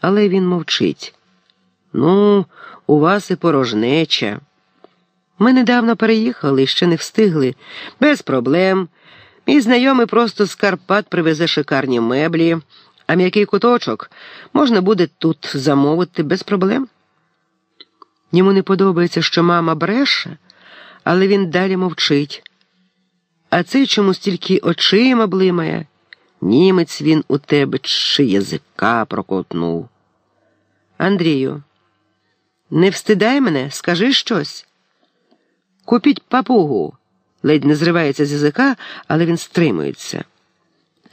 але він мовчить. Ну, у вас і порожнеча. Ми недавно переїхали ще не встигли. Без проблем. Мій знайомий просто з Карпат привезе шикарні меблі, а м'який куточок можна буде тут замовити без проблем. Йому не подобається, що мама бреше, але він далі мовчить. А цей чомусь тільки очима блимає. Німець він у тебе чи язика прокотнув. Андрію, не встидай мене, скажи щось. Купіть папугу. Ледь не зривається з язика, але він стримується.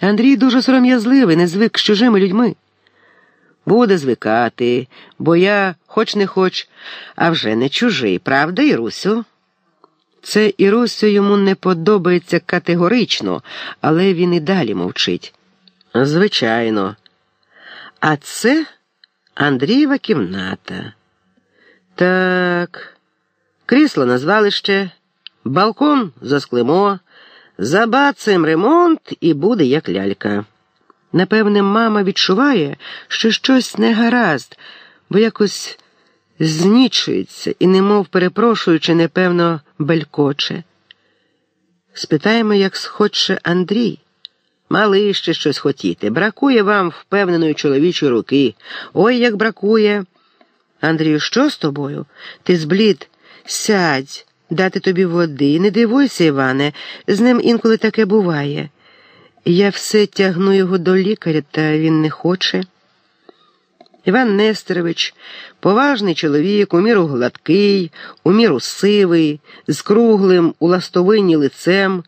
Андрій дуже сором'язливий, не звик з чужими людьми. Буде звикати, бо я, хоч не хоч, а вже не чужий, правда, Ірусю? Це і Ірусю йому не подобається категорично, але він і далі мовчить. Звичайно. А це Андрієва кімната. Так, крісло на звалище, балкон засклимо, забацем ремонт і буде як лялька. Напевне, мама відчуває, що щось не гаразд, бо якось знічується і, немов перепрошуючи, непевно, белькоче. Спитаємо, як схоче Андрій. Мали ще щось хотіти. Бракує вам впевненої чоловічої руки. Ой, як бракує. Андрію, що з тобою? Ти зблід, сядь, дати тобі води. Не дивуйся, Іване, з ним інколи таке буває. Я все тягну його до лікаря, та він не хоче. Іван Нестерович, поважний чоловік, у міру гладкий, у міру сивий, з круглим у ластовині лицем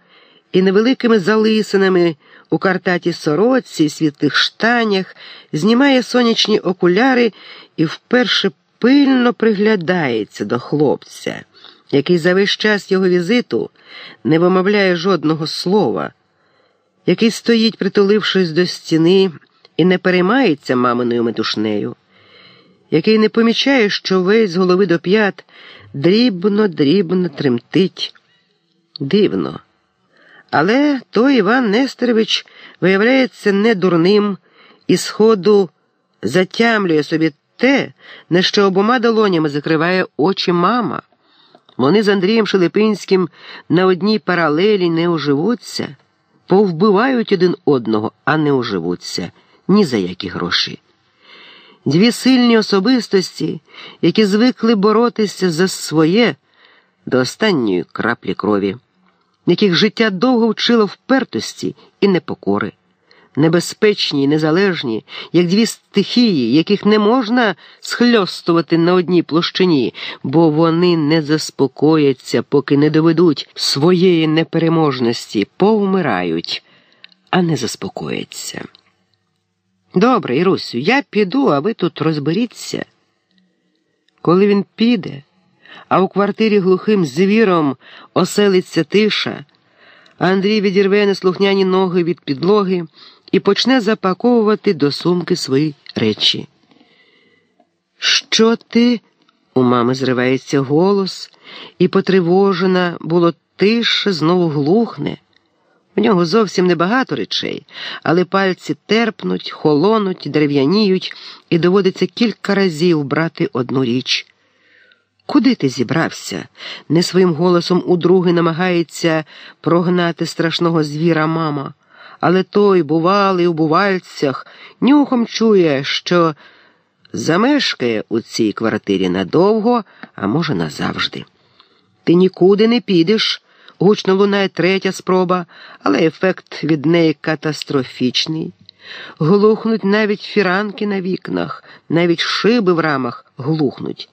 і невеликими залисинами у картаті сороці і світлих штанях, знімає сонячні окуляри і вперше пильно приглядається до хлопця, який за весь час його візиту не вимовляє жодного слова, який стоїть, притулившись до стіни, і не переймається маминою метушнею, який не помічає, що весь з голови до п'ят дрібно, дрібно тремтить. Дивно. Але той Іван Нестерович виявляється не дурним і сходу затямлює собі те, на що обома долонями закриває очі мама. Вони з Андрієм Шелепинським на одній паралелі не уживуться, повбивають один одного, а не уживуться ні за які гроші. Дві сильні особистості, які звикли боротися за своє до останньої краплі крові яких життя довго вчило впертості і непокори, небезпечні і незалежні, як дві стихії, яких не можна схльостувати на одній площині, бо вони не заспокояться, поки не доведуть своєї непереможності, повмирають, а не заспокояться. Добре, Ірусю, я піду, а ви тут розберіться. Коли він піде, а у квартирі глухим звіром оселиться тиша. Андрій відірве неслухняні ноги від підлоги і почне запаковувати до сумки свої речі. Що ти? У мами зривається голос, і потривожена було тиша, знову глухне. У нього зовсім небагато речей, але пальці терпнуть, холонуть, дерев'яніють, і доводиться кілька разів брати одну річ. Куди ти зібрався? не своїм голосом удруге намагається прогнати страшного звіра мама, але той, бувалий у бувальцях, нюхом чує, що замешкає у цій квартирі надовго, а може, назавжди. Ти нікуди не підеш, гучно лунає третя спроба, але ефект від неї катастрофічний. Глухнуть навіть фіранки на вікнах, навіть шиби в рамах глухнуть.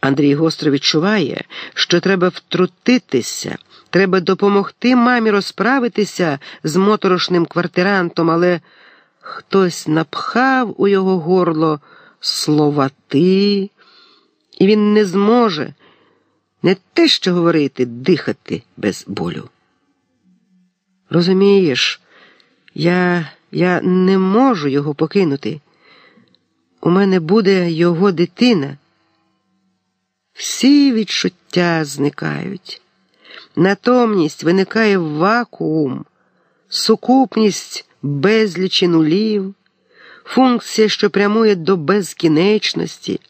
Андрій гостро відчуває, що треба втрутитися, треба допомогти мамі розправитися з моторошним квартирантом, але хтось напхав у його горло слова ти, і він не зможе не те, що говорити, дихати без болю. Розумієш, я, я не можу його покинути. У мене буде його дитина. Всі відчуття зникають. Натомність виникає вакуум, сукупність безлічі нулів, функція, що прямує до безкінечності.